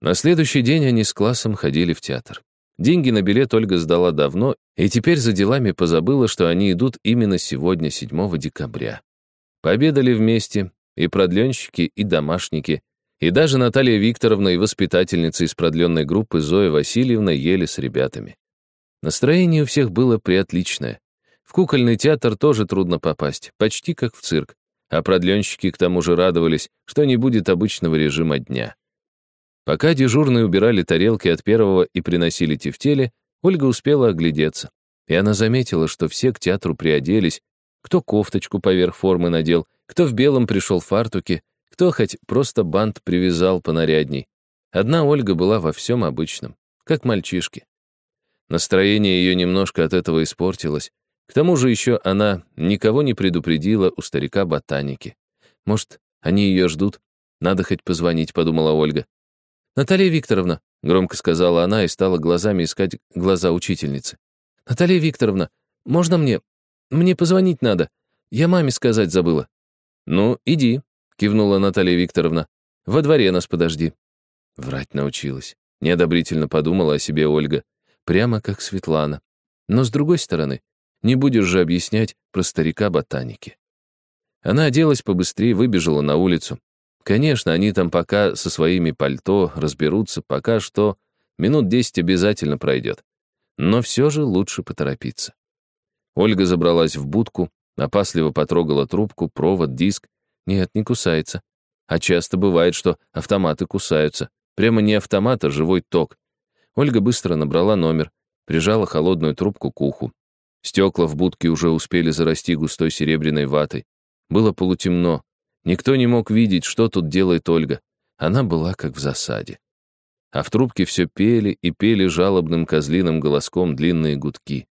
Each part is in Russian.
На следующий день они с классом ходили в театр. Деньги на билет Ольга сдала давно, и теперь за делами позабыла, что они идут именно сегодня, 7 декабря. Пообедали вместе, и продленщики, и домашники, и даже Наталья Викторовна и воспитательница из продленной группы Зоя Васильевна ели с ребятами. Настроение у всех было приотличное. В кукольный театр тоже трудно попасть, почти как в цирк, а продленщики к тому же радовались, что не будет обычного режима дня. Пока дежурные убирали тарелки от первого и приносили тефтели, Ольга успела оглядеться. И она заметила, что все к театру приоделись, кто кофточку поверх формы надел, кто в белом пришел в фартуке, кто хоть просто бант привязал понарядней. Одна Ольга была во всем обычном, как мальчишки. Настроение ее немножко от этого испортилось. К тому же еще она никого не предупредила у старика ботаники. Может, они ее ждут? Надо хоть позвонить, подумала Ольга. «Наталья Викторовна», — громко сказала она и стала глазами искать глаза учительницы. «Наталья Викторовна, можно мне? Мне позвонить надо. Я маме сказать забыла». «Ну, иди», — кивнула Наталья Викторовна. «Во дворе нас подожди». Врать научилась. Неодобрительно подумала о себе Ольга. Прямо как Светлана. Но с другой стороны, не будешь же объяснять про старика ботаники. Она оделась побыстрее, выбежала на улицу. Конечно, они там пока со своими пальто разберутся, пока что минут десять обязательно пройдет. Но все же лучше поторопиться. Ольга забралась в будку, опасливо потрогала трубку, провод, диск. Нет, не кусается. А часто бывает, что автоматы кусаются. Прямо не автомат, а живой ток. Ольга быстро набрала номер, прижала холодную трубку к уху. Стекла в будке уже успели зарасти густой серебряной ватой. Было полутемно, Никто не мог видеть, что тут делает Ольга. Она была как в засаде. А в трубке все пели и пели жалобным козлиным голоском длинные гудки.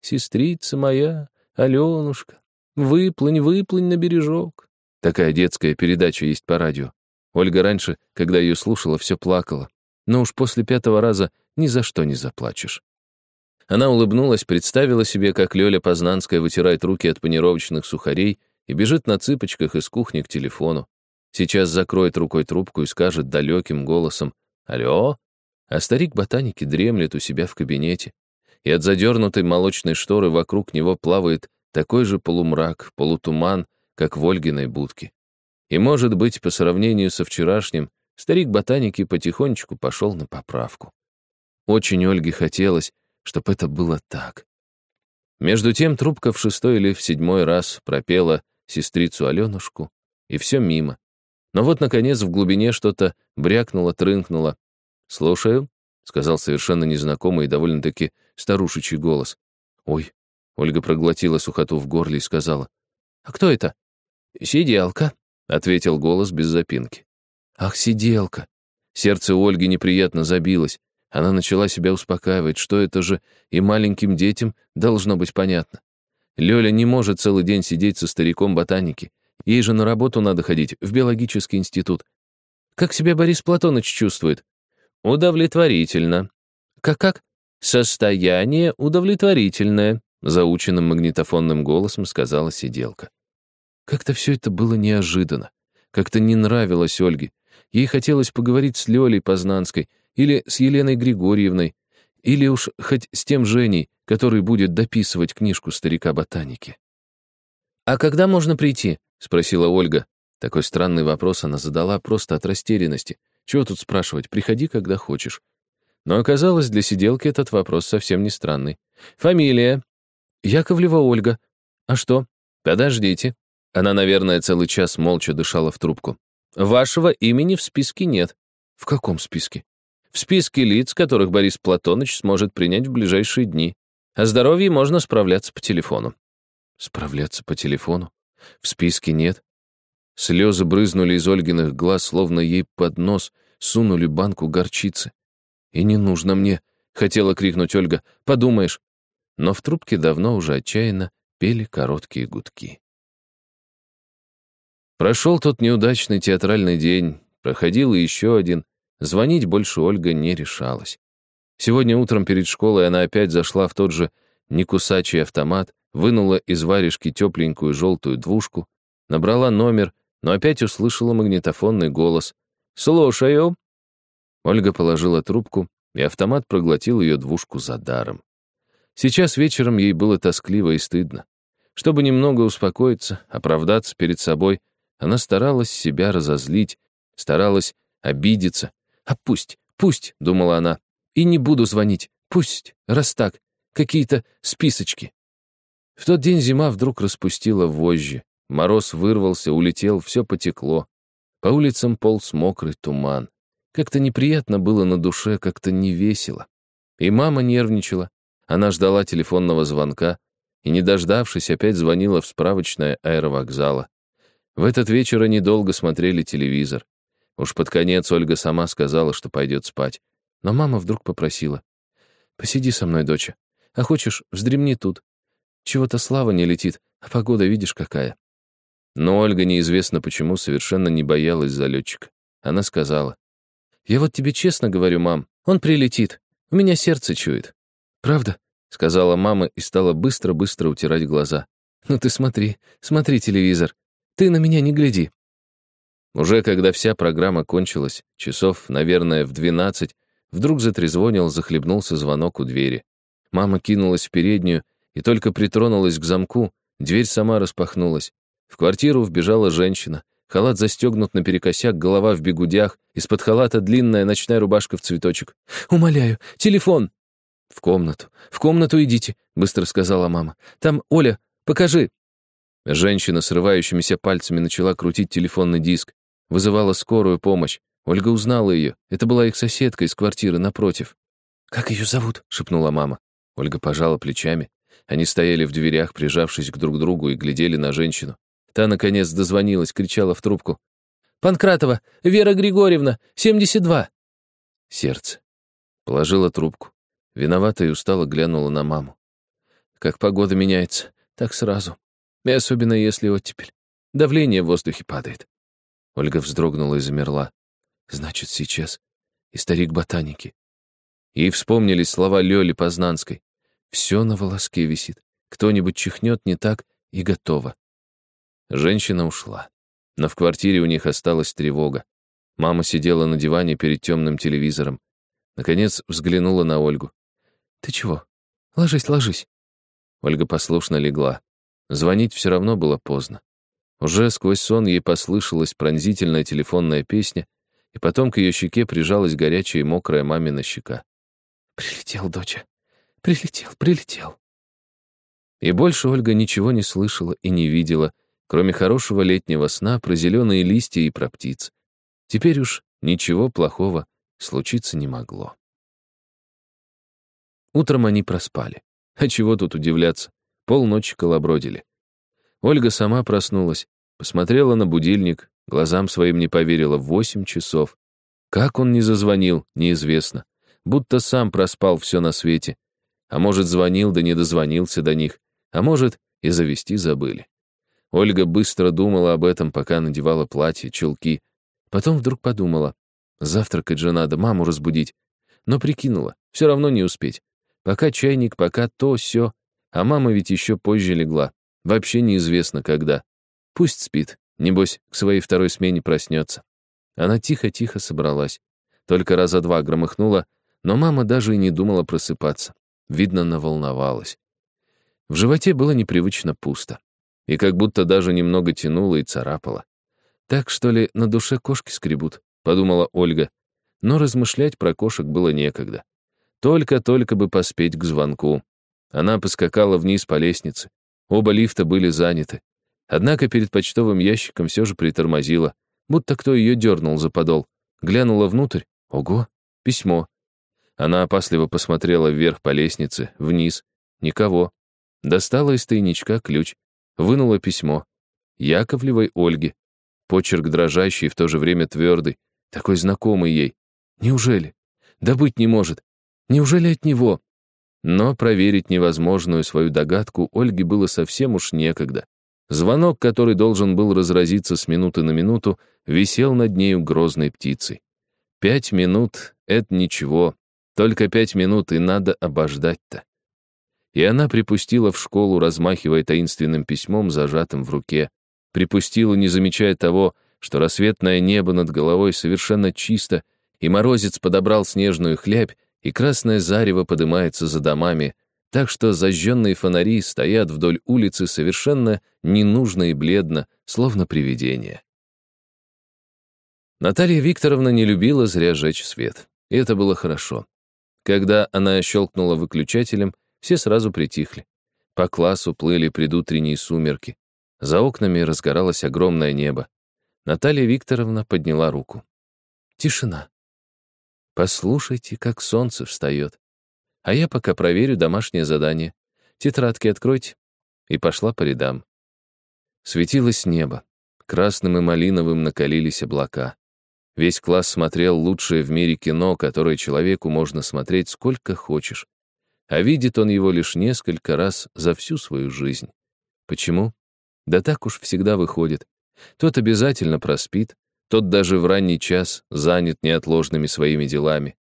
«Сестрица моя, Аленушка, выплынь, выплынь на бережок». Такая детская передача есть по радио. Ольга раньше, когда ее слушала, все плакала. Но уж после пятого раза ни за что не заплачешь. Она улыбнулась, представила себе, как Лёля Познанская вытирает руки от панировочных сухарей и бежит на цыпочках из кухни к телефону. Сейчас закроет рукой трубку и скажет далеким голосом «Алло?», а старик ботаники дремлет у себя в кабинете, и от задернутой молочной шторы вокруг него плавает такой же полумрак, полутуман, как в Ольгиной будке. И, может быть, по сравнению со вчерашним, старик ботаники потихонечку пошел на поправку. Очень Ольге хотелось, чтобы это было так. Между тем трубка в шестой или в седьмой раз пропела сестрицу Аленушку, и все мимо. Но вот, наконец, в глубине что-то брякнуло, трынкнуло. «Слушаю», — сказал совершенно незнакомый и довольно-таки старушечий голос. «Ой», — Ольга проглотила сухоту в горле и сказала. «А кто это?» «Сиделка», — ответил голос без запинки. «Ах, сиделка!» Сердце Ольги неприятно забилось. Она начала себя успокаивать, что это же и маленьким детям должно быть понятно. Лёля не может целый день сидеть со стариком ботаники. Ей же на работу надо ходить, в биологический институт. Как себя Борис Платоныч чувствует? Удовлетворительно. Как-как? Состояние удовлетворительное, заученным магнитофонным голосом сказала сиделка. Как-то все это было неожиданно. Как-то не нравилось Ольге. Ей хотелось поговорить с Лёлей Познанской или с Еленой Григорьевной, или уж хоть с тем Женей, который будет дописывать книжку старика-ботаники. «А когда можно прийти?» — спросила Ольга. Такой странный вопрос она задала просто от растерянности. Чего тут спрашивать? Приходи, когда хочешь. Но оказалось, для сиделки этот вопрос совсем не странный. «Фамилия?» «Яковлева Ольга». «А что?» «Подождите». Она, наверное, целый час молча дышала в трубку. «Вашего имени в списке нет». «В каком списке?» В списке лиц, которых Борис Платоныч сможет принять в ближайшие дни. О здоровье можно справляться по телефону. Справляться по телефону? В списке нет. Слезы брызнули из Ольгиных глаз, словно ей под нос сунули банку горчицы. «И не нужно мне!» — хотела крикнуть Ольга. «Подумаешь!» Но в трубке давно уже отчаянно пели короткие гудки. Прошел тот неудачный театральный день, проходил и еще один, Звонить больше Ольга не решалась. Сегодня утром перед школой она опять зашла в тот же некусачий автомат, вынула из варежки тепленькую желтую двушку, набрала номер, но опять услышала магнитофонный голос. «Слушаю». Ольга положила трубку, и автомат проглотил ее двушку за даром. Сейчас вечером ей было тоскливо и стыдно. Чтобы немного успокоиться, оправдаться перед собой, она старалась себя разозлить, старалась обидеться. «А пусть, пусть», — думала она, — «и не буду звонить, пусть, раз так, какие-то списочки». В тот день зима вдруг распустила вожжи. Мороз вырвался, улетел, все потекло. По улицам полз мокрый туман. Как-то неприятно было на душе, как-то невесело. И мама нервничала. Она ждала телефонного звонка и, не дождавшись, опять звонила в справочное аэровокзала. В этот вечер они долго смотрели телевизор. Уж под конец Ольга сама сказала, что пойдет спать. Но мама вдруг попросила. «Посиди со мной, доча. А хочешь, вздремни тут. Чего-то слава не летит, а погода видишь какая». Но Ольга неизвестно почему совершенно не боялась залетчика. Она сказала. «Я вот тебе честно говорю, мам, он прилетит. У меня сердце чует». «Правда?» — сказала мама и стала быстро-быстро утирать глаза. «Ну ты смотри, смотри телевизор. Ты на меня не гляди». Уже когда вся программа кончилась, часов, наверное, в двенадцать, вдруг затрезвонил, захлебнулся звонок у двери. Мама кинулась в переднюю и только притронулась к замку, дверь сама распахнулась. В квартиру вбежала женщина, халат застегнут наперекосяк, голова в бегудях, из-под халата длинная ночная рубашка в цветочек. «Умоляю, телефон!» «В комнату, в комнату идите», — быстро сказала мама. «Там Оля, покажи». Женщина срывающимися пальцами начала крутить телефонный диск, вызывала скорую помощь. Ольга узнала ее. Это была их соседка из квартиры напротив. «Как ее зовут?» — шепнула мама. Ольга пожала плечами. Они стояли в дверях, прижавшись к друг другу, и глядели на женщину. Та, наконец, дозвонилась, кричала в трубку. «Панкратова! Вера Григорьевна! 72!» Сердце. Положила трубку. Виновата и устало глянула на маму. Как погода меняется, так сразу. И особенно если оттепель. Давление в воздухе падает. Ольга вздрогнула и замерла. Значит, сейчас. И старик ботаники. Ей вспомнились слова Лёли Познанской. Все на волоске висит. Кто-нибудь чихнет не так, и готово. Женщина ушла. Но в квартире у них осталась тревога. Мама сидела на диване перед темным телевизором. Наконец взглянула на Ольгу. «Ты чего? Ложись, ложись». Ольга послушно легла. Звонить все равно было поздно. Уже сквозь сон ей послышалась пронзительная телефонная песня, и потом к ее щеке прижалась горячая и мокрая мамина щека. «Прилетел, доча. Прилетел, прилетел». И больше Ольга ничего не слышала и не видела, кроме хорошего летнего сна про зеленые листья и про птиц. Теперь уж ничего плохого случиться не могло. Утром они проспали. А чего тут удивляться? Полночи колобродили. Ольга сама проснулась, посмотрела на будильник, глазам своим не поверила, восемь часов. Как он не зазвонил, неизвестно. Будто сам проспал все на свете. А может, звонил, да не дозвонился до них. А может, и завести забыли. Ольга быстро думала об этом, пока надевала платье, чулки. Потом вдруг подумала, завтракать же надо, маму разбудить. Но прикинула, все равно не успеть. Пока чайник, пока то, все. А мама ведь еще позже легла. Вообще неизвестно, когда. Пусть спит. Небось, к своей второй смене проснется. Она тихо-тихо собралась. Только раза два громыхнула, но мама даже и не думала просыпаться. Видно, наволновалась. В животе было непривычно пусто. И как будто даже немного тянуло и царапало. Так, что ли, на душе кошки скребут, подумала Ольга. Но размышлять про кошек было некогда. Только-только бы поспеть к звонку. Она поскакала вниз по лестнице. Оба лифта были заняты. Однако перед почтовым ящиком все же притормозила, будто кто ее дернул за подол. Глянула внутрь. Ого, письмо. Она опасливо посмотрела вверх по лестнице, вниз. Никого. Достала из тайничка ключ. Вынула письмо. Яковлевой Ольге. Почерк дрожащий, в то же время твердый. Такой знакомый ей. Неужели? Да быть не может. Неужели от него? Но проверить невозможную свою догадку Ольге было совсем уж некогда. Звонок, который должен был разразиться с минуты на минуту, висел над нею грозной птицей. Пять минут — это ничего. Только пять минут, и надо обождать-то. И она припустила в школу, размахивая таинственным письмом, зажатым в руке. Припустила, не замечая того, что рассветное небо над головой совершенно чисто, и морозец подобрал снежную хлябь, и красное зарево поднимается за домами, так что зажженные фонари стоят вдоль улицы совершенно ненужно и бледно, словно привидения. Наталья Викторовна не любила зря жечь свет, и это было хорошо. Когда она щелкнула выключателем, все сразу притихли. По классу плыли предутренние сумерки. За окнами разгоралось огромное небо. Наталья Викторовна подняла руку. Тишина. Послушайте, как солнце встает. А я пока проверю домашнее задание. Тетрадки откройте. И пошла по рядам. Светилось небо. Красным и малиновым накалились облака. Весь класс смотрел лучшее в мире кино, которое человеку можно смотреть сколько хочешь. А видит он его лишь несколько раз за всю свою жизнь. Почему? Да так уж всегда выходит. Тот обязательно проспит, тот даже в ранний час занят неотложными своими делами.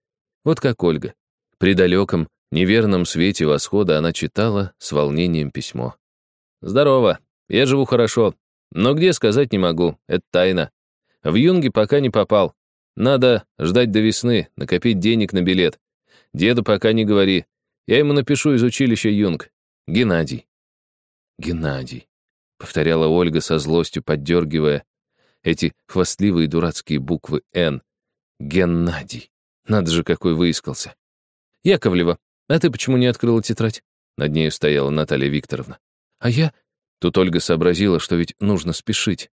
Вот как Ольга. При далеком, неверном свете восхода она читала с волнением письмо. «Здорово, я живу хорошо, но где сказать не могу, это тайна. В Юнге пока не попал. Надо ждать до весны, накопить денег на билет. Деду пока не говори. Я ему напишу из училища Юнг. Геннадий. Геннадий, повторяла Ольга со злостью, поддергивая эти хвастливые дурацкие буквы «Н». Геннадий. Надо же, какой выискался. Яковлева, а ты почему не открыла тетрадь? Над нею стояла Наталья Викторовна. А я... Тут Ольга сообразила, что ведь нужно спешить.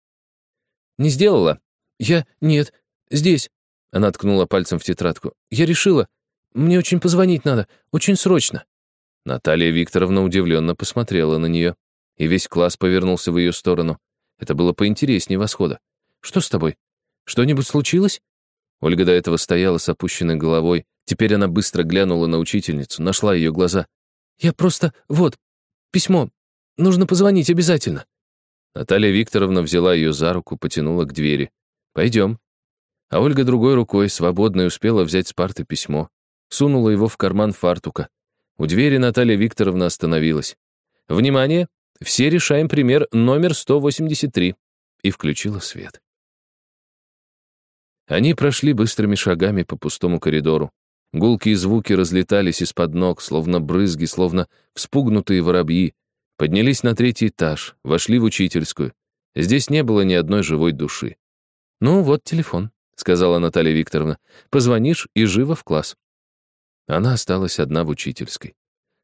Не сделала? «Я... Нет. Здесь». Она ткнула пальцем в тетрадку. «Я решила. Мне очень позвонить надо. Очень срочно». Наталья Викторовна удивленно посмотрела на нее, и весь класс повернулся в ее сторону. Это было поинтереснее восхода. «Что с тобой? Что-нибудь случилось?» Ольга до этого стояла с опущенной головой. Теперь она быстро глянула на учительницу, нашла ее глаза. «Я просто... Вот, письмо. Нужно позвонить обязательно». Наталья Викторовна взяла ее за руку, потянула к двери. «Пойдем». А Ольга другой рукой, свободной, успела взять с парты письмо. Сунула его в карман фартука. У двери Наталья Викторовна остановилась. «Внимание! Все решаем пример номер 183». И включила свет. Они прошли быстрыми шагами по пустому коридору. Гулкие звуки разлетались из-под ног, словно брызги, словно вспугнутые воробьи. Поднялись на третий этаж, вошли в учительскую. Здесь не было ни одной живой души. «Ну, вот телефон», — сказала Наталья Викторовна. «Позвонишь и живо в класс». Она осталась одна в учительской.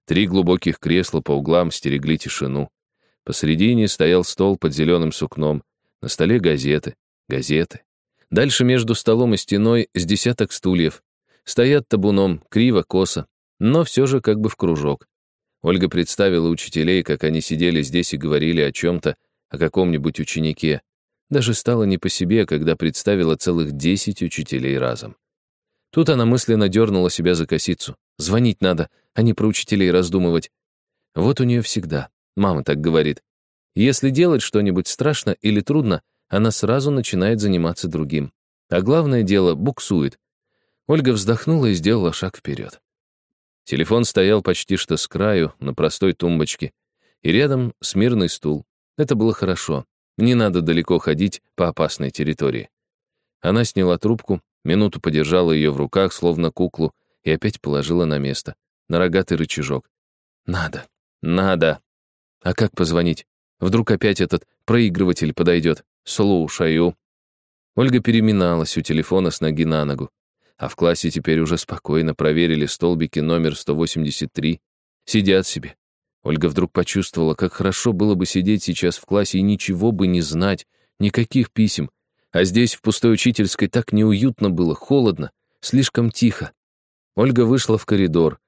Три глубоких кресла по углам стерегли тишину. Посредине стоял стол под зеленым сукном. На столе газеты, газеты. Дальше между столом и стеной с десяток стульев. Стоят табуном, криво-косо, но все же как бы в кружок. Ольга представила учителей, как они сидели здесь и говорили о чем-то, о каком-нибудь ученике. Даже стало не по себе, когда представила целых десять учителей разом. Тут она мысленно дернула себя за косицу. Звонить надо, а не про учителей раздумывать. Вот у нее всегда. Мама так говорит. Если делать что-нибудь страшно или трудно, она сразу начинает заниматься другим. А главное дело — буксует. Ольга вздохнула и сделала шаг вперед. Телефон стоял почти что с краю, на простой тумбочке, и рядом смирный стул. Это было хорошо. Не надо далеко ходить по опасной территории. Она сняла трубку, минуту подержала ее в руках, словно куклу, и опять положила на место, на рогатый рычажок. Надо, надо. А как позвонить? Вдруг опять этот проигрыватель подойдет. Слушаю. Ольга переминалась у телефона с ноги на ногу. А в классе теперь уже спокойно проверили столбики номер 183. Сидят себе, Ольга вдруг почувствовала, как хорошо было бы сидеть сейчас в классе и ничего бы не знать, никаких писем. А здесь, в пустой учительской, так неуютно было, холодно, слишком тихо. Ольга вышла в коридор.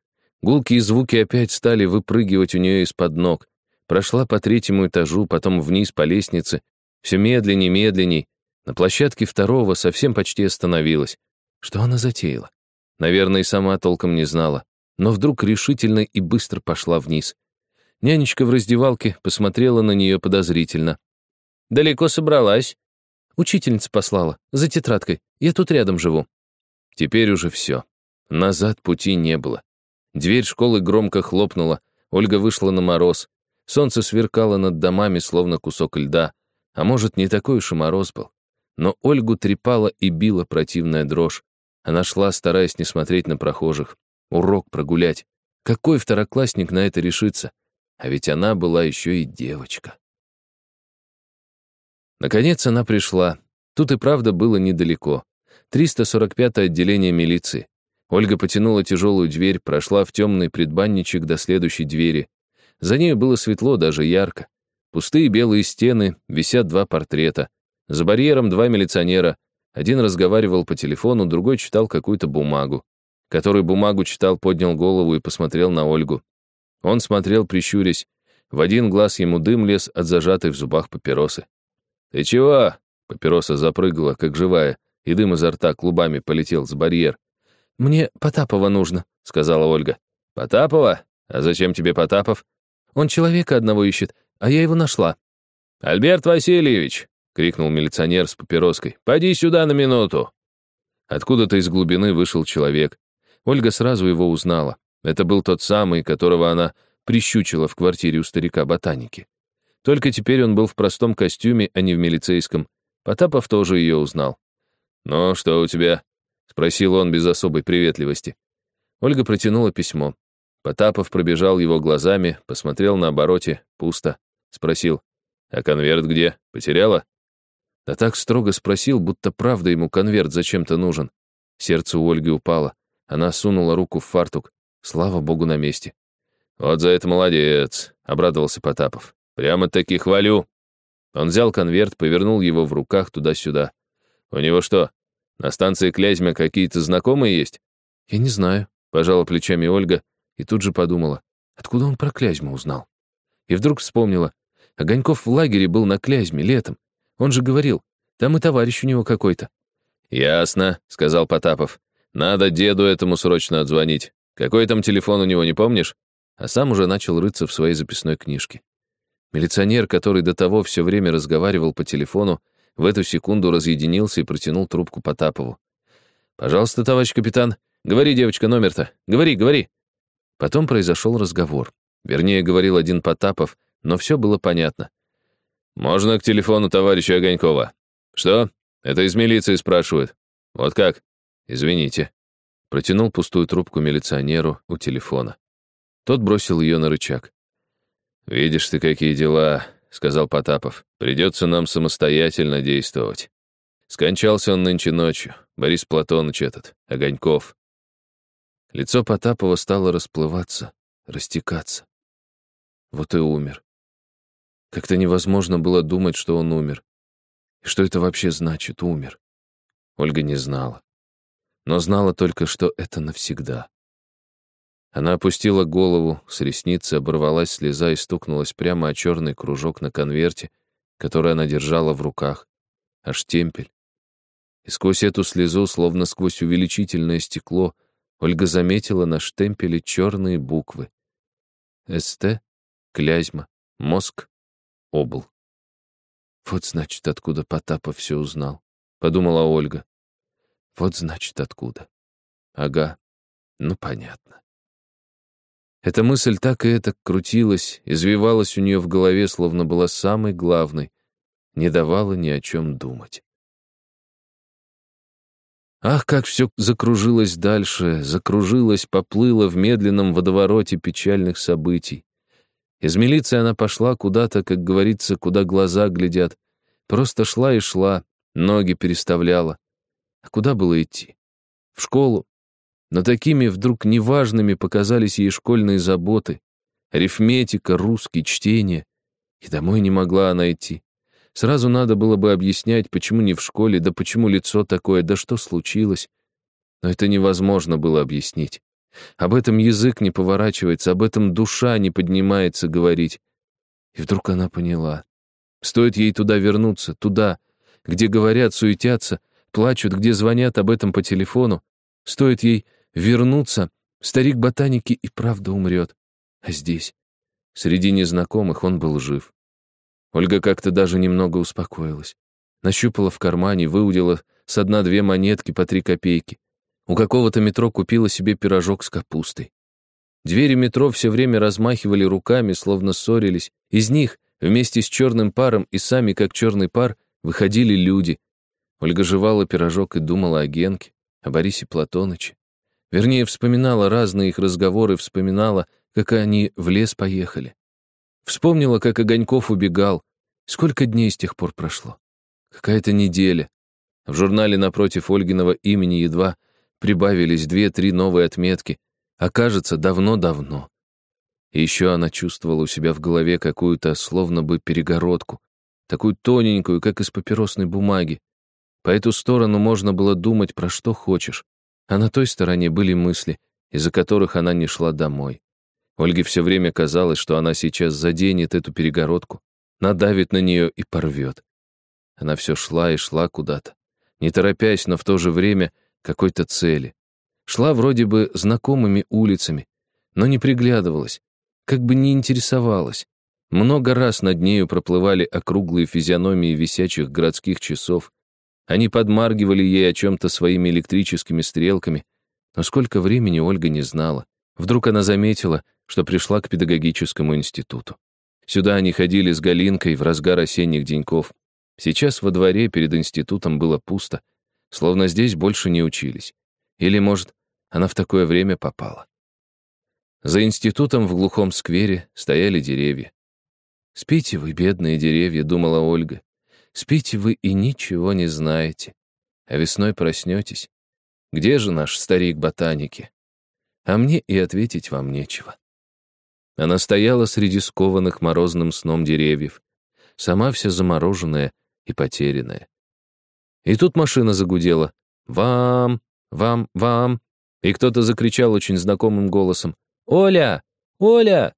Гулкие звуки опять стали выпрыгивать у нее из-под ног. Прошла по третьему этажу, потом вниз по лестнице. Все медленней, медленней. На площадке второго совсем почти остановилась. Что она затеяла? Наверное, и сама толком не знала. Но вдруг решительно и быстро пошла вниз. Нянечка в раздевалке посмотрела на нее подозрительно. «Далеко собралась?» «Учительница послала, за тетрадкой. Я тут рядом живу». Теперь уже все. Назад пути не было. Дверь школы громко хлопнула. Ольга вышла на мороз. Солнце сверкало над домами, словно кусок льда. А может, не такой уж и мороз был. Но Ольгу трепала и била противная дрожь. Она шла, стараясь не смотреть на прохожих. Урок прогулять. Какой второклассник на это решится? А ведь она была еще и девочка. Наконец она пришла. Тут и правда было недалеко. 345-е отделение милиции. Ольга потянула тяжелую дверь, прошла в темный предбанничек до следующей двери. За ней было светло, даже ярко. Пустые белые стены, висят два портрета. За барьером два милиционера. Один разговаривал по телефону, другой читал какую-то бумагу. Который бумагу читал, поднял голову и посмотрел на Ольгу. Он смотрел, прищурясь. В один глаз ему дым лез от зажатой в зубах папиросы. «Ты чего?» Папироса запрыгала, как живая, и дым изо рта клубами полетел с барьер. «Мне Потапова нужно», — сказала Ольга. «Потапова? А зачем тебе Потапов?» «Он человека одного ищет, а я его нашла». «Альберт Васильевич!» — крикнул милиционер с папироской. «Поди сюда на минуту!» Откуда-то из глубины вышел человек. Ольга сразу его узнала. Это был тот самый, которого она прищучила в квартире у старика-ботаники. Только теперь он был в простом костюме, а не в милицейском. Потапов тоже ее узнал. «Ну, что у тебя?» — спросил он без особой приветливости. Ольга протянула письмо. Потапов пробежал его глазами, посмотрел на обороте, пусто. Спросил, «А конверт где? Потеряла?» Да так строго спросил, будто правда ему конверт зачем-то нужен. Сердце у Ольги упало. Она сунула руку в фартук. Слава богу, на месте. «Вот за это молодец», — обрадовался Потапов. «Прямо-таки хвалю». Он взял конверт, повернул его в руках туда-сюда. «У него что, на станции Клязьмя какие-то знакомые есть?» «Я не знаю», — пожала плечами Ольга и тут же подумала, откуда он про Клязьму узнал. И вдруг вспомнила, Огоньков в лагере был на Клязьме летом. Он же говорил, там и товарищ у него какой-то. «Ясно», — сказал Потапов. «Надо деду этому срочно отзвонить. Какой там телефон у него, не помнишь?» А сам уже начал рыться в своей записной книжке. Милиционер, который до того все время разговаривал по телефону, в эту секунду разъединился и протянул трубку Потапову. «Пожалуйста, товарищ капитан, говори, девочка, номер-то. Говори, говори». Потом произошел разговор. Вернее, говорил один Потапов, но все было понятно. «Можно к телефону товарища Огонькова?» «Что? Это из милиции спрашивают». «Вот как?» «Извините». Протянул пустую трубку милиционеру у телефона. Тот бросил ее на рычаг. «Видишь ты, какие дела», — сказал Потапов. «Придется нам самостоятельно действовать». Скончался он нынче ночью. Борис Платоныч этот, Огоньков. Лицо Потапова стало расплываться, растекаться. Вот и умер. Как-то невозможно было думать, что он умер. И что это вообще значит, умер? Ольга не знала. Но знала только, что это навсегда. Она опустила голову, с ресницы оборвалась слеза и стукнулась прямо о черный кружок на конверте, который она держала в руках. Аж темпель. И сквозь эту слезу, словно сквозь увеличительное стекло, Ольга заметила на штемпеле черные буквы. СТ, Клязьма, Мозг, Обл. Вот значит, откуда Потапов все узнал, подумала Ольга. Вот значит, откуда. Ага, ну понятно. Эта мысль так и это крутилась, извивалась у нее в голове, словно была самой главной, не давала ни о чем думать. Ах, как все закружилось дальше, закружилось, поплыло в медленном водовороте печальных событий. Из милиции она пошла куда-то, как говорится, куда глаза глядят. Просто шла и шла, ноги переставляла. А куда было идти? В школу, но такими вдруг неважными показались ей школьные заботы. Арифметика, русский, чтение. И домой не могла она идти. Сразу надо было бы объяснять, почему не в школе, да почему лицо такое, да что случилось. Но это невозможно было объяснить. Об этом язык не поворачивается, об этом душа не поднимается говорить. И вдруг она поняла. Стоит ей туда вернуться, туда, где говорят, суетятся, плачут, где звонят об этом по телефону. Стоит ей вернуться, старик ботаники и правда умрет. А здесь, среди незнакомых, он был жив. Ольга как-то даже немного успокоилась. Нащупала в кармане, выудила с дна две монетки по три копейки. У какого-то метро купила себе пирожок с капустой. Двери метро все время размахивали руками, словно ссорились. Из них, вместе с черным паром и сами, как черный пар, выходили люди. Ольга жевала пирожок и думала о Генке, о Борисе Платоныче. Вернее, вспоминала разные их разговоры, вспоминала, как они в лес поехали. Вспомнила, как Огоньков убегал. Сколько дней с тех пор прошло? Какая-то неделя. В журнале напротив Ольгиного имени едва прибавились две-три новые отметки, а кажется, давно-давно. И еще она чувствовала у себя в голове какую-то словно бы перегородку, такую тоненькую, как из папиросной бумаги. По эту сторону можно было думать про что хочешь, а на той стороне были мысли, из-за которых она не шла домой. Ольге все время казалось, что она сейчас заденет эту перегородку, надавит на нее и порвет. Она все шла и шла куда-то, не торопясь, но в то же время какой-то цели. Шла вроде бы знакомыми улицами, но не приглядывалась, как бы не интересовалась. Много раз над нею проплывали округлые физиономии висячих городских часов. Они подмаргивали ей о чем-то своими электрическими стрелками, но сколько времени Ольга не знала. Вдруг она заметила, что пришла к педагогическому институту. Сюда они ходили с Галинкой в разгар осенних деньков. Сейчас во дворе перед институтом было пусто, словно здесь больше не учились. Или, может, она в такое время попала. За институтом в глухом сквере стояли деревья. «Спите вы, бедные деревья», — думала Ольга. «Спите вы и ничего не знаете. А весной проснетесь. Где же наш старик ботаники? А мне и ответить вам нечего». Она стояла среди скованных морозным сном деревьев, сама вся замороженная и потерянная. И тут машина загудела. «Вам! Вам! Вам!» И кто-то закричал очень знакомым голосом. «Оля! Оля!»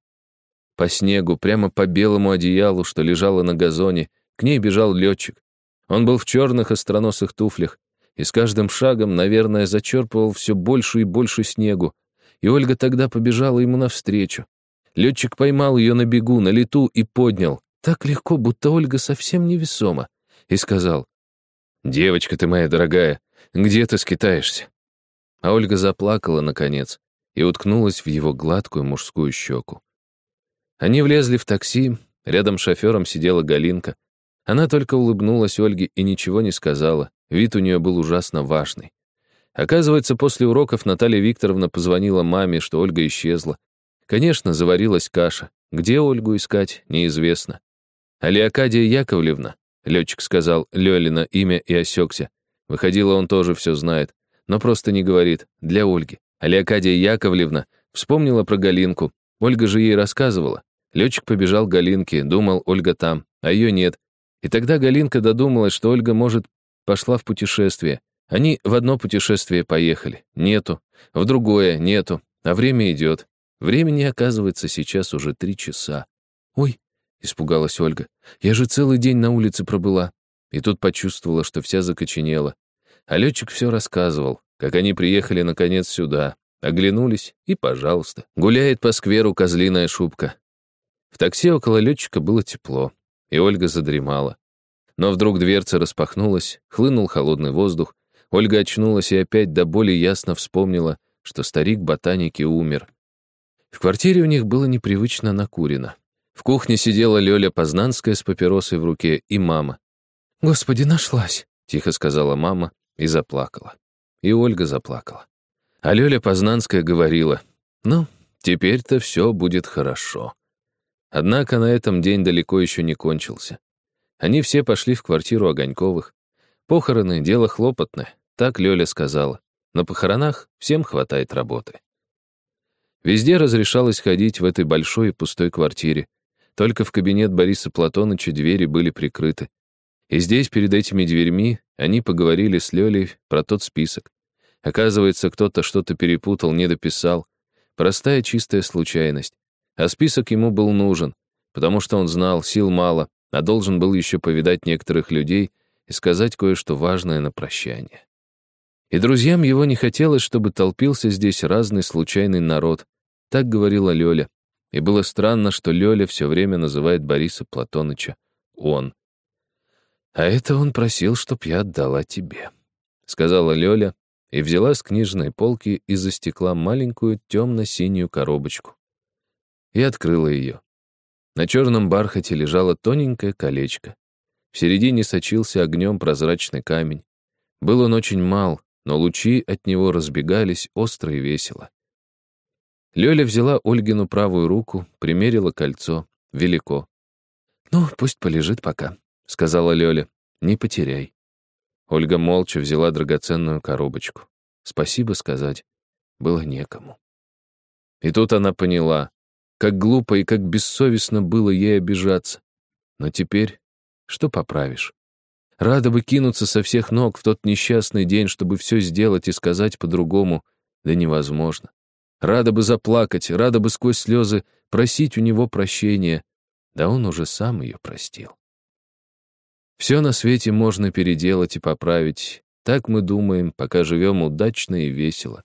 По снегу, прямо по белому одеялу, что лежало на газоне, к ней бежал летчик. Он был в черных остроносых туфлях и с каждым шагом, наверное, зачерпывал все больше и больше снегу. И Ольга тогда побежала ему навстречу. Летчик поймал ее на бегу, на лету и поднял. Так легко, будто Ольга совсем невесома. И сказал, «Девочка ты моя дорогая, где ты скитаешься?» А Ольга заплакала, наконец, и уткнулась в его гладкую мужскую щеку. Они влезли в такси, рядом с шофером сидела Галинка. Она только улыбнулась Ольге и ничего не сказала, вид у нее был ужасно важный. Оказывается, после уроков Наталья Викторовна позвонила маме, что Ольга исчезла. Конечно, заварилась каша. Где Ольгу искать, неизвестно. А Леокадия Яковлевна, летчик сказал Лёлина имя и осекся. Выходило, он тоже все знает, но просто не говорит, для Ольги. А Леокадия Яковлевна вспомнила про Галинку. Ольга же ей рассказывала. Летчик побежал к Галинке, думал, Ольга там, а ее нет. И тогда Галинка додумалась, что Ольга, может, пошла в путешествие. Они в одно путешествие поехали. Нету. В другое нету. А время идет. Времени, оказывается, сейчас уже три часа. «Ой», — испугалась Ольга, — «я же целый день на улице пробыла». И тут почувствовала, что вся закоченела. А летчик все рассказывал как они приехали, наконец, сюда, оглянулись, и, пожалуйста, гуляет по скверу козлиная шубка. В такси около летчика было тепло, и Ольга задремала. Но вдруг дверца распахнулась, хлынул холодный воздух, Ольга очнулась и опять до боли ясно вспомнила, что старик ботаники умер. В квартире у них было непривычно накурено. В кухне сидела Лёля Познанская с папиросой в руке и мама. «Господи, нашлась!» — тихо сказала мама и заплакала. И Ольга заплакала. А Лёля Познанская говорила, «Ну, теперь-то все будет хорошо». Однако на этом день далеко еще не кончился. Они все пошли в квартиру Огоньковых. Похороны — дело хлопотное, так Лёля сказала. На похоронах всем хватает работы. Везде разрешалось ходить в этой большой и пустой квартире. Только в кабинет Бориса Платоныча двери были прикрыты. И здесь, перед этими дверьми, они поговорили с Лёлей про тот список. Оказывается, кто-то что-то перепутал, не дописал. Простая чистая случайность. А список ему был нужен, потому что он знал, сил мало, а должен был еще повидать некоторых людей и сказать кое-что важное на прощание. И друзьям его не хотелось, чтобы толпился здесь разный случайный народ. Так говорила Лёля. И было странно, что Лёля все время называет Бориса Платоныча «он». «А это он просил, чтоб я отдала тебе», — сказала Лёля и взяла с книжной полки из-за стекла маленькую темно-синюю коробочку. И открыла ее. На черном бархате лежало тоненькое колечко. В середине сочился огнем прозрачный камень. Был он очень мал, но лучи от него разбегались остро и весело. Лёля взяла Ольгину правую руку, примерила кольцо. Велико. «Ну, пусть полежит пока», — сказала Лёля. «Не потеряй». Ольга молча взяла драгоценную коробочку. Спасибо сказать было некому. И тут она поняла, как глупо и как бессовестно было ей обижаться. Но теперь что поправишь? Рада бы кинуться со всех ног в тот несчастный день, чтобы все сделать и сказать по-другому, да невозможно. Рада бы заплакать, рада бы сквозь слезы просить у него прощения, да он уже сам ее простил. Все на свете можно переделать и поправить, так мы думаем, пока живем удачно и весело.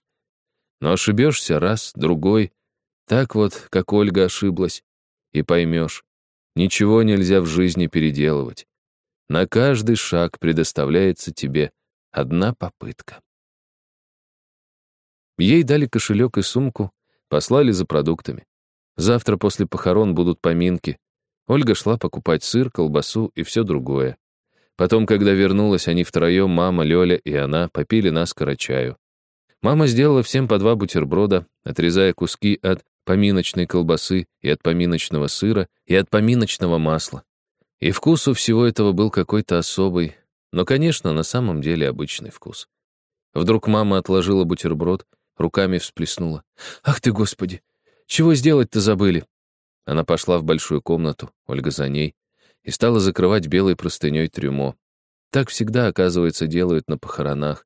Но ошибешься раз, другой, так вот, как Ольга ошиблась, и поймешь, ничего нельзя в жизни переделывать. На каждый шаг предоставляется тебе одна попытка. Ей дали кошелек и сумку, послали за продуктами. Завтра после похорон будут поминки. Ольга шла покупать сыр, колбасу и все другое. Потом, когда вернулась, они втроем, мама, Лёля и она, попили наскоро чаю. Мама сделала всем по два бутерброда, отрезая куски от поминочной колбасы и от поминочного сыра и от поминочного масла. И вкус у всего этого был какой-то особый, но, конечно, на самом деле обычный вкус. Вдруг мама отложила бутерброд, руками всплеснула. «Ах ты, Господи! Чего сделать-то забыли?» Она пошла в большую комнату, Ольга за ней, и стала закрывать белой простыней трюмо. Так всегда, оказывается, делают на похоронах.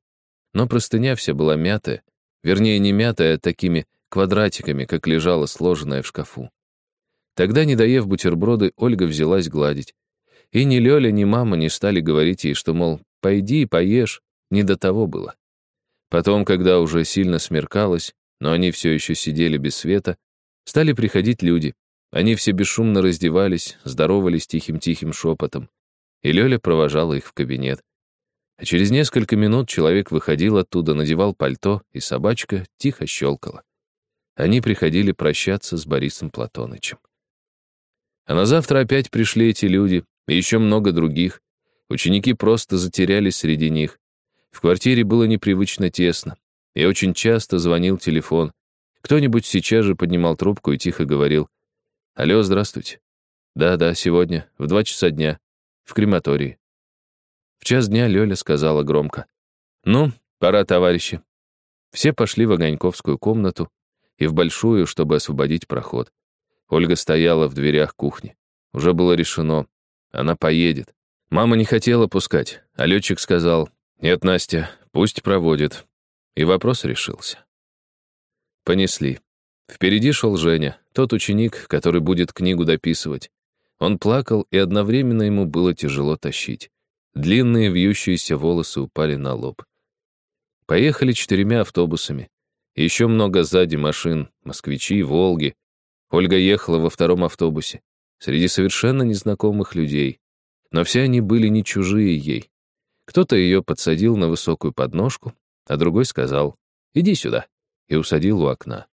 Но простыня вся была мятая, вернее, не мятая, а такими квадратиками, как лежала сложенная в шкафу. Тогда, не доев бутерброды, Ольга взялась гладить. И ни Лёля, ни мама не стали говорить ей, что, мол, пойди и поешь, не до того было. Потом, когда уже сильно смеркалось, но они все еще сидели без света, стали приходить люди. Они все бесшумно раздевались, здоровались тихим-тихим шепотом. И Лёля провожала их в кабинет. А через несколько минут человек выходил оттуда, надевал пальто, и собачка тихо щелкала. Они приходили прощаться с Борисом Платонычем. А на завтра опять пришли эти люди, и еще много других. Ученики просто затерялись среди них. В квартире было непривычно тесно, и очень часто звонил телефон. Кто-нибудь сейчас же поднимал трубку и тихо говорил «Алло, здравствуйте». «Да-да, сегодня, в два часа дня, в крематории». В час дня Лёля сказала громко. «Ну, пора, товарищи». Все пошли в Огоньковскую комнату и в большую, чтобы освободить проход. Ольга стояла в дверях кухни. Уже было решено. Она поедет. Мама не хотела пускать, а летчик сказал, «Нет, Настя, пусть проводит». И вопрос решился. Понесли. Впереди шел Женя, тот ученик, который будет книгу дописывать. Он плакал, и одновременно ему было тяжело тащить. Длинные вьющиеся волосы упали на лоб. Поехали четырьмя автобусами. Еще много сзади машин, москвичи, Волги. Ольга ехала во втором автобусе, среди совершенно незнакомых людей. Но все они были не чужие ей. Кто-то ее подсадил на высокую подножку, а другой сказал «Иди сюда» и усадил у окна.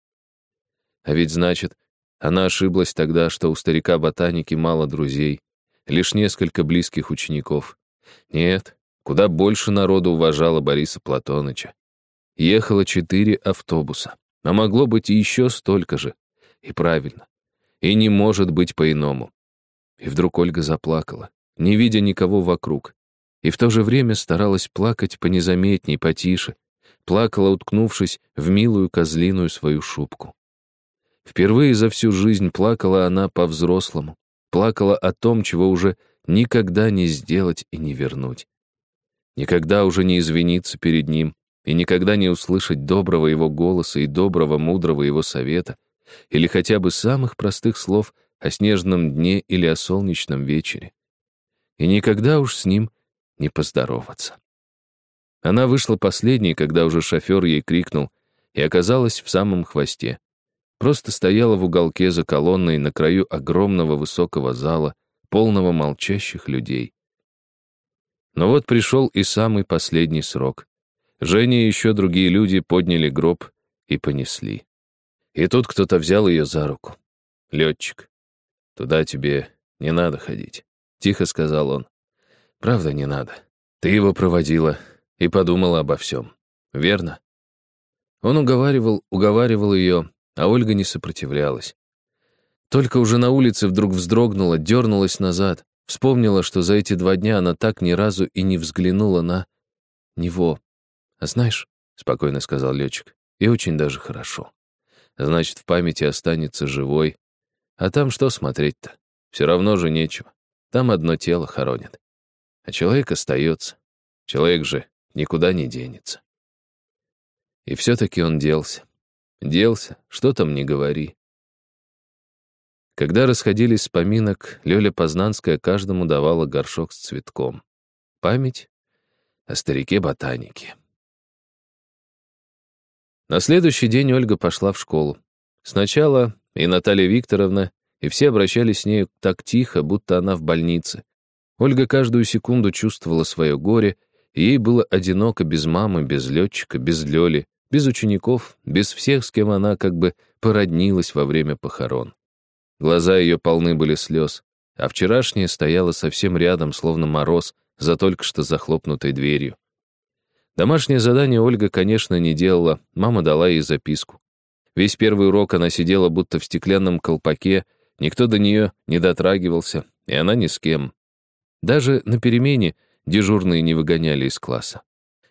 А ведь значит, она ошиблась тогда, что у старика-ботаники мало друзей, лишь несколько близких учеников. Нет, куда больше народу уважало Бориса Платоныча. Ехало четыре автобуса, а могло быть и еще столько же. И правильно. И не может быть по-иному. И вдруг Ольга заплакала, не видя никого вокруг. И в то же время старалась плакать понезаметней, потише. Плакала, уткнувшись в милую козлиную свою шубку. Впервые за всю жизнь плакала она по-взрослому. Плакала о том, чего уже никогда не сделать и не вернуть. Никогда уже не извиниться перед ним и никогда не услышать доброго его голоса и доброго, мудрого его совета, или хотя бы самых простых слов о снежном дне или о солнечном вечере. И никогда уж с ним не поздороваться. Она вышла последней, когда уже шофер ей крикнул, и оказалась в самом хвосте. Просто стояла в уголке за колонной на краю огромного высокого зала, полного молчащих людей. Но вот пришел и самый последний срок. Женя и еще другие люди подняли гроб и понесли. И тут кто-то взял ее за руку. Летчик. «Туда тебе не надо ходить», — тихо сказал он. «Правда, не надо. Ты его проводила и подумала обо всем. верно? Он уговаривал, уговаривал ее, а Ольга не сопротивлялась. Только уже на улице вдруг вздрогнула, дернулась назад, вспомнила, что за эти два дня она так ни разу и не взглянула на него. «А знаешь», — спокойно сказал летчик, — «и очень даже хорошо. Значит, в памяти останется живой. А там что смотреть-то? Все равно же нечего. Там одно тело хоронят. А человек остается. Человек же никуда не денется. И все-таки он делся. Делся, что там не говори. Когда расходились с поминок, Лёля Познанская каждому давала горшок с цветком. Память о старике-ботанике. На следующий день Ольга пошла в школу. Сначала и Наталья Викторовна, и все обращались с нею так тихо, будто она в больнице. Ольга каждую секунду чувствовала свое горе, и ей было одиноко без мамы, без летчика, без Лёли, без учеников, без всех, с кем она как бы породнилась во время похорон. Глаза ее полны были слез, а вчерашняя стояла совсем рядом, словно мороз, за только что захлопнутой дверью. Домашнее задание Ольга, конечно, не делала, мама дала ей записку. Весь первый урок она сидела будто в стеклянном колпаке, никто до нее не дотрагивался, и она ни с кем. Даже на перемене дежурные не выгоняли из класса.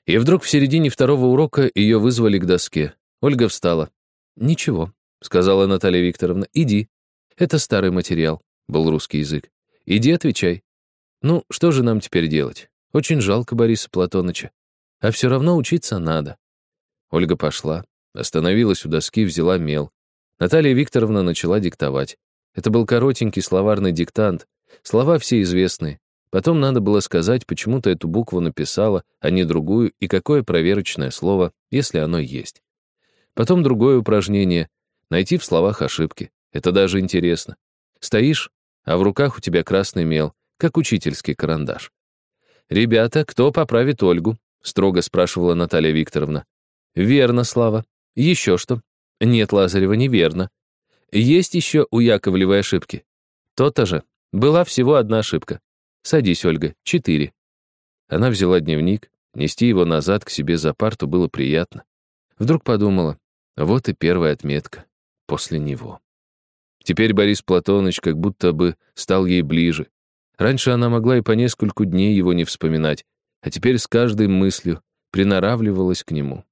И вдруг в середине второго урока ее вызвали к доске. Ольга встала. «Ничего», — сказала Наталья Викторовна, — «иди. Это старый материал», — был русский язык. «Иди отвечай». «Ну, что же нам теперь делать? Очень жалко Бориса Платоныча. А все равно учиться надо». Ольга пошла, остановилась у доски, взяла мел. Наталья Викторовна начала диктовать. Это был коротенький словарный диктант. Слова все известные. Потом надо было сказать, почему ты эту букву написала, а не другую, и какое проверочное слово, если оно есть. Потом другое упражнение — найти в словах ошибки. Это даже интересно. Стоишь, а в руках у тебя красный мел, как учительский карандаш. «Ребята, кто поправит Ольгу?» — строго спрашивала Наталья Викторовна. «Верно, Слава. Еще что?» «Нет, Лазарева, неверно. Есть еще у Яковлевой ошибки?» «То-то же. Была всего одна ошибка. «Садись, Ольга, четыре». Она взяла дневник, нести его назад к себе за парту было приятно. Вдруг подумала, вот и первая отметка после него. Теперь Борис Платоныч как будто бы стал ей ближе. Раньше она могла и по нескольку дней его не вспоминать, а теперь с каждой мыслью приноравливалась к нему.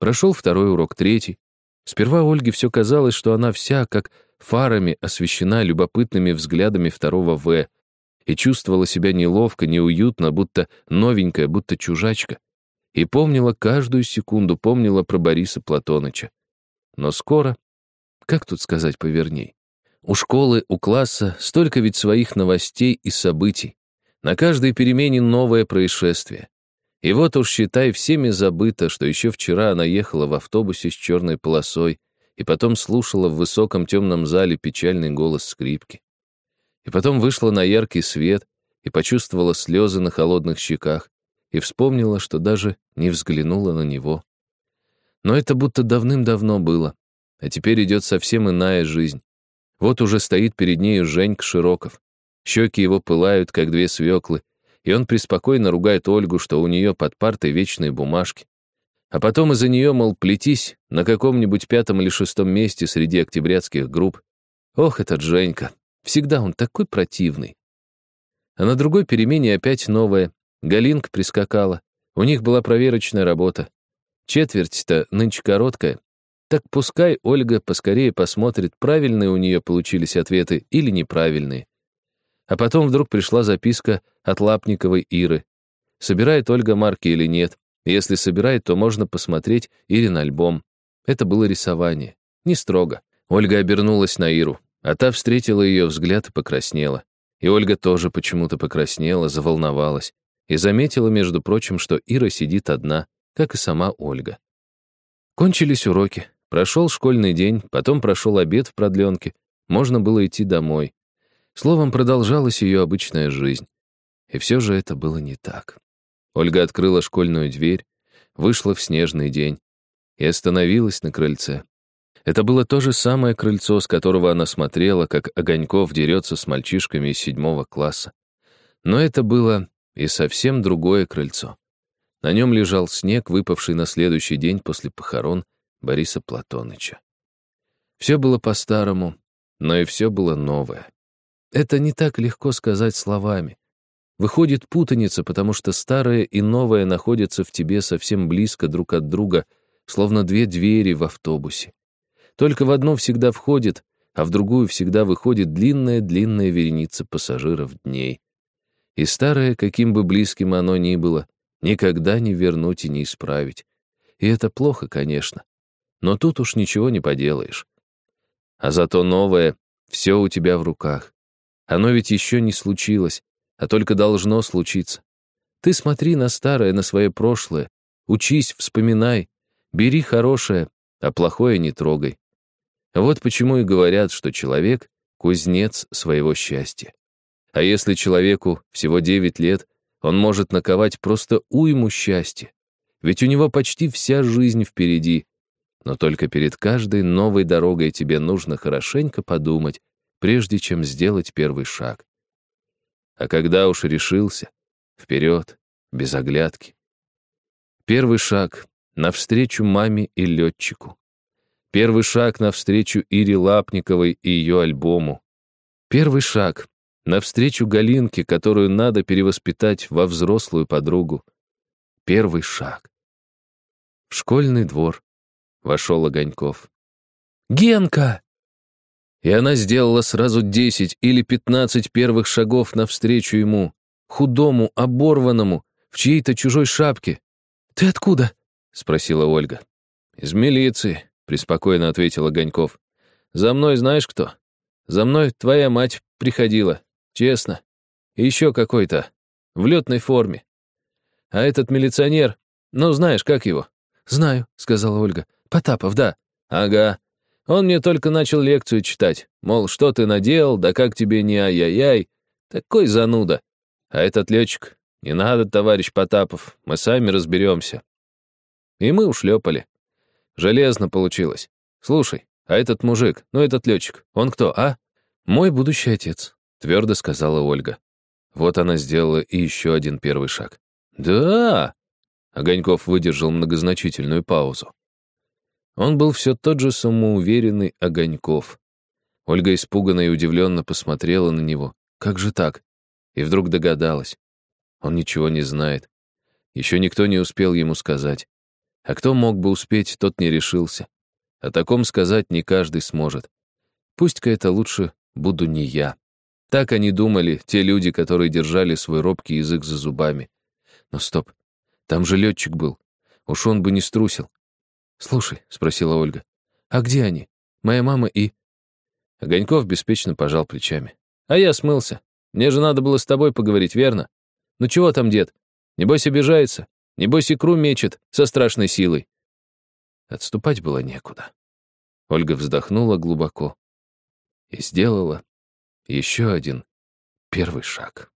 Прошел второй урок, третий. Сперва Ольге все казалось, что она вся, как фарами, освещена любопытными взглядами второго В, и чувствовала себя неловко, неуютно, будто новенькая, будто чужачка. И помнила каждую секунду, помнила про Бориса Платоныча. Но скоро, как тут сказать поверней, у школы, у класса столько ведь своих новостей и событий. На каждой перемене новое происшествие. И вот уж, считай, всеми забыто, что еще вчера она ехала в автобусе с черной полосой и потом слушала в высоком темном зале печальный голос скрипки и потом вышла на яркий свет и почувствовала слезы на холодных щеках и вспомнила, что даже не взглянула на него. Но это будто давным-давно было, а теперь идет совсем иная жизнь. Вот уже стоит перед нею Женька Широков. Щеки его пылают, как две свеклы, и он преспокойно ругает Ольгу, что у нее под партой вечные бумажки. А потом из-за нее, мол, плетись на каком-нибудь пятом или шестом месте среди октябрятских групп. Ох, этот Женька, Всегда он такой противный. А на другой перемене опять новая. Галинка прискакала. У них была проверочная работа. Четверть-то нынче короткая. Так пускай Ольга поскорее посмотрит, правильные у нее получились ответы или неправильные. А потом вдруг пришла записка от Лапниковой Иры. Собирает Ольга марки или нет. Если собирает, то можно посмотреть Ирин альбом. Это было рисование. Не строго. Ольга обернулась на Иру. А та встретила ее взгляд и покраснела. И Ольга тоже почему-то покраснела, заволновалась. И заметила, между прочим, что Ира сидит одна, как и сама Ольга. Кончились уроки. Прошел школьный день, потом прошел обед в продленке. Можно было идти домой. Словом, продолжалась ее обычная жизнь. И все же это было не так. Ольга открыла школьную дверь, вышла в снежный день и остановилась на крыльце. Это было то же самое крыльцо, с которого она смотрела, как Огоньков дерется с мальчишками из седьмого класса. Но это было и совсем другое крыльцо. На нем лежал снег, выпавший на следующий день после похорон Бориса Платоныча. Все было по-старому, но и все было новое. Это не так легко сказать словами. Выходит путаница, потому что старое и новое находятся в тебе совсем близко друг от друга, словно две двери в автобусе. Только в одно всегда входит, а в другую всегда выходит длинная-длинная вереница пассажиров дней. И старое, каким бы близким оно ни было, никогда не вернуть и не исправить. И это плохо, конечно. Но тут уж ничего не поделаешь. А зато новое, все у тебя в руках. Оно ведь еще не случилось, а только должно случиться. Ты смотри на старое, на свое прошлое, учись, вспоминай, бери хорошее, а плохое не трогай. Вот почему и говорят, что человек — кузнец своего счастья. А если человеку всего 9 лет, он может наковать просто уйму счастья. Ведь у него почти вся жизнь впереди. Но только перед каждой новой дорогой тебе нужно хорошенько подумать, прежде чем сделать первый шаг. А когда уж решился, вперед, без оглядки. Первый шаг — навстречу маме и летчику. Первый шаг навстречу Ире Лапниковой и ее альбому. Первый шаг навстречу Галинке, которую надо перевоспитать во взрослую подругу. Первый шаг. В школьный двор вошел Огоньков. «Генка!» И она сделала сразу десять или пятнадцать первых шагов навстречу ему, худому, оборванному, в чьей-то чужой шапке. «Ты откуда?» — спросила Ольга. «Из милиции», преспокойно ответил Огоньков. «За мной знаешь кто? За мной твоя мать приходила, честно. И еще какой-то, в летной форме. А этот милиционер, ну, знаешь, как его?» «Знаю», — сказала Ольга. «Потапов, да». «Ага. Он мне только начал лекцию читать. Мол, что ты наделал, да как тебе не ай-яй-яй. Такой зануда. А этот летчик, не надо, товарищ Потапов, мы сами разберемся». И мы ушлепали. Железно получилось. Слушай, а этот мужик, ну этот летчик, он кто, а? Мой будущий отец, твердо сказала Ольга. Вот она сделала и еще один первый шаг. Да! Огоньков выдержал многозначительную паузу. Он был все тот же самоуверенный Огоньков. Ольга испуганно и удивленно посмотрела на него. Как же так? И вдруг догадалась. Он ничего не знает. Еще никто не успел ему сказать. А кто мог бы успеть, тот не решился. О таком сказать не каждый сможет. Пусть-ка это лучше буду не я. Так они думали, те люди, которые держали свой робкий язык за зубами. Но стоп, там же летчик был. Уж он бы не струсил. «Слушай», — спросила Ольга, — «а где они? Моя мама и...» Огоньков беспечно пожал плечами. «А я смылся. Мне же надо было с тобой поговорить, верно? Ну чего там дед? Небось обижается? Небось, икру мечет со страшной силой. Отступать было некуда. Ольга вздохнула глубоко и сделала еще один первый шаг.